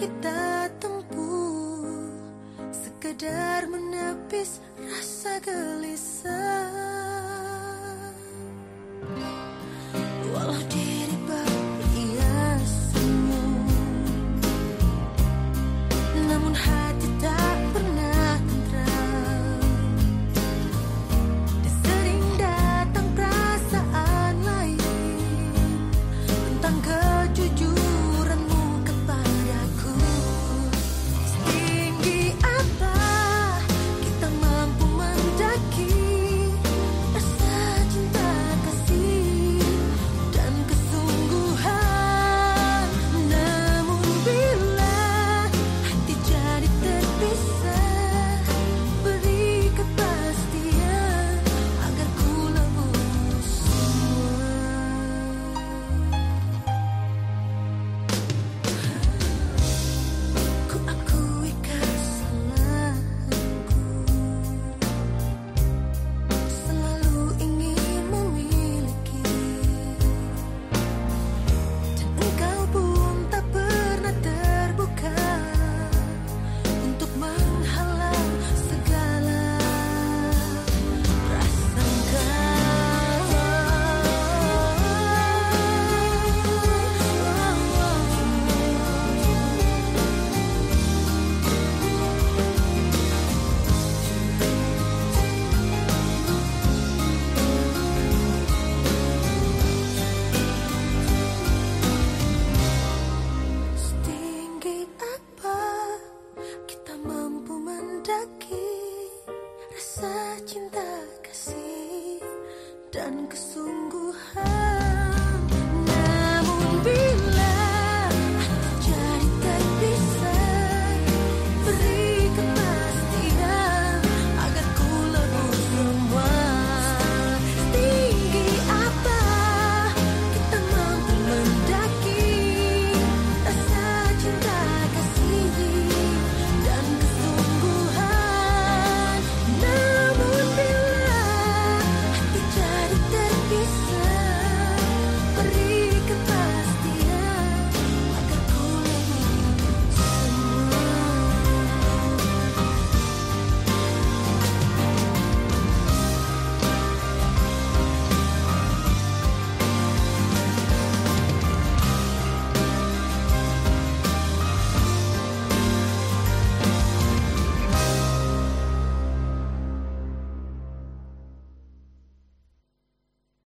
kita tempuh. Sekedar menepis rasa gelisah mendaki rasa cinta kasih dan kesungguhan